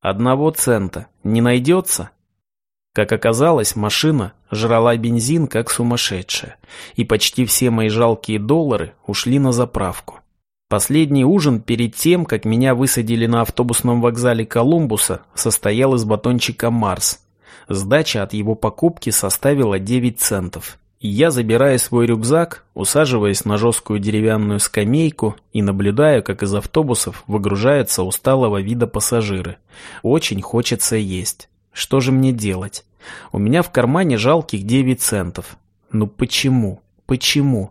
Одного цента не найдется? Как оказалось, машина жрала бензин как сумасшедшая, и почти все мои жалкие доллары ушли на заправку. Последний ужин перед тем, как меня высадили на автобусном вокзале Колумбуса, состоял из батончика «Марс». Сдача от его покупки составила 9 центов. Я забираю свой рюкзак, усаживаясь на жесткую деревянную скамейку и наблюдаю, как из автобусов выгружаются усталого вида пассажиры. Очень хочется есть. Что же мне делать? У меня в кармане жалких 9 центов. Ну почему? Почему?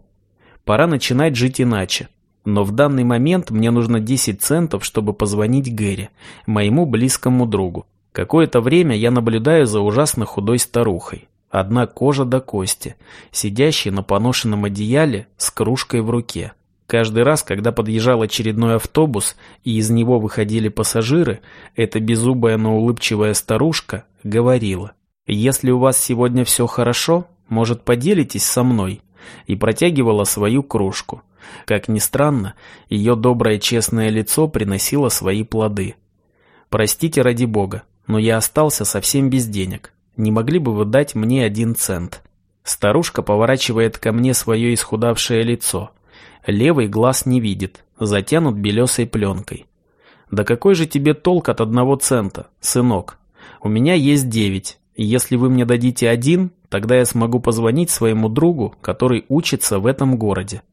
Пора начинать жить иначе. Но в данный момент мне нужно 10 центов, чтобы позвонить Гэри, моему близкому другу. Какое-то время я наблюдаю за ужасно худой старухой. Одна кожа до кости, сидящей на поношенном одеяле с кружкой в руке. Каждый раз, когда подъезжал очередной автобус и из него выходили пассажиры, эта беззубая, но улыбчивая старушка говорила, «Если у вас сегодня все хорошо, может, поделитесь со мной?» и протягивала свою кружку. Как ни странно, ее доброе честное лицо приносило свои плоды. «Простите ради бога, но я остался совсем без денег. Не могли бы вы дать мне один цент?» Старушка поворачивает ко мне свое исхудавшее лицо. Левый глаз не видит, затянут белесой пленкой. «Да какой же тебе толк от одного цента, сынок? У меня есть девять, если вы мне дадите один, тогда я смогу позвонить своему другу, который учится в этом городе.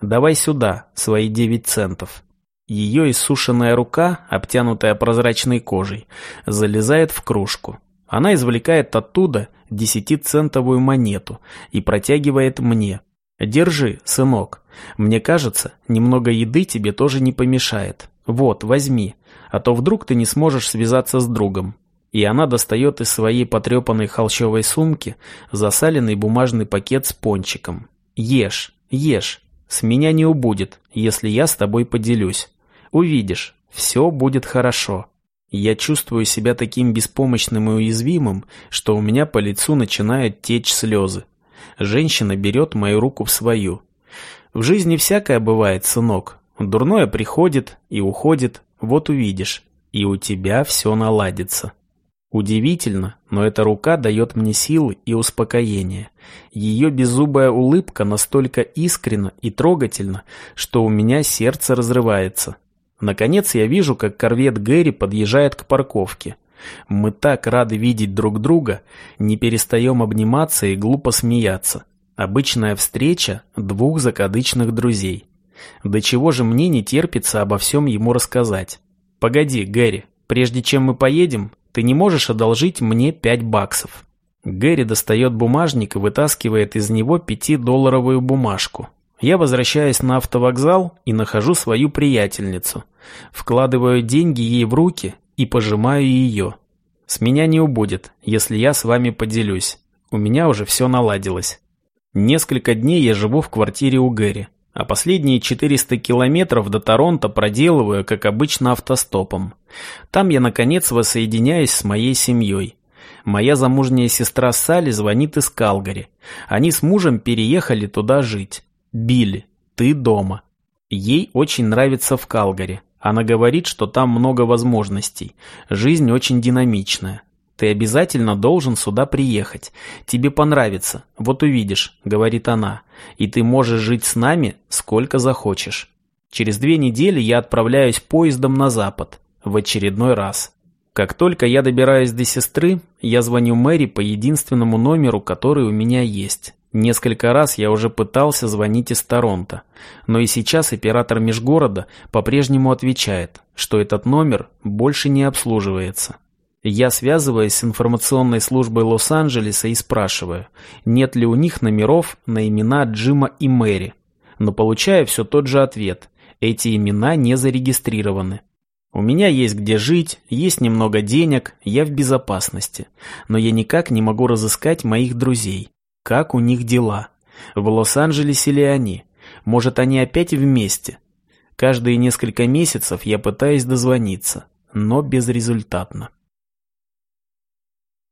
Давай сюда свои девять центов». Ее иссушенная рука, обтянутая прозрачной кожей, залезает в кружку. Она извлекает оттуда десятицентовую монету и протягивает мне. «Держи, сынок. Мне кажется, немного еды тебе тоже не помешает. Вот, возьми, а то вдруг ты не сможешь связаться с другом». И она достает из своей потрепанной холщовой сумки засаленный бумажный пакет с пончиком. «Ешь, ешь. С меня не убудет, если я с тобой поделюсь. Увидишь, все будет хорошо». Я чувствую себя таким беспомощным и уязвимым, что у меня по лицу начинают течь слезы. Женщина берет мою руку в свою. В жизни всякое бывает, сынок. Дурное приходит и уходит, вот увидишь. И у тебя все наладится. Удивительно, но эта рука дает мне силы и успокоение. Ее беззубая улыбка настолько искренна и трогательна, что у меня сердце разрывается. Наконец я вижу, как корвет Гэри подъезжает к парковке. Мы так рады видеть друг друга, не перестаем обниматься и глупо смеяться. Обычная встреча двух закадычных друзей. До чего же мне не терпится обо всем ему рассказать. Погоди, Гэри, прежде чем мы поедем, ты не можешь одолжить мне пять баксов. Гэри достает бумажник и вытаскивает из него пятидолларовую бумажку. Я возвращаюсь на автовокзал и нахожу свою приятельницу. Вкладываю деньги ей в руки и пожимаю ее. С меня не убудет, если я с вами поделюсь. У меня уже все наладилось. Несколько дней я живу в квартире у Гэри, а последние 400 километров до Торонто проделываю, как обычно, автостопом. Там я, наконец, воссоединяюсь с моей семьей. Моя замужняя сестра Салли звонит из Калгари. Они с мужем переехали туда жить. Билли, ты дома. Ей очень нравится в Калгари. Она говорит, что там много возможностей. Жизнь очень динамичная. Ты обязательно должен сюда приехать. Тебе понравится. Вот увидишь, говорит она. И ты можешь жить с нами сколько захочешь. Через две недели я отправляюсь поездом на запад. В очередной раз. Как только я добираюсь до сестры, я звоню Мэри по единственному номеру, который у меня есть. Несколько раз я уже пытался звонить из Торонто, но и сейчас оператор межгорода по-прежнему отвечает, что этот номер больше не обслуживается. Я связываюсь с информационной службой Лос-Анджелеса и спрашиваю, нет ли у них номеров на имена Джима и Мэри, но получаю все тот же ответ – эти имена не зарегистрированы. У меня есть где жить, есть немного денег, я в безопасности, но я никак не могу разыскать моих друзей. Как у них дела? В Лос-Анджелесе ли они? Может, они опять вместе? Каждые несколько месяцев я пытаюсь дозвониться, но безрезультатно.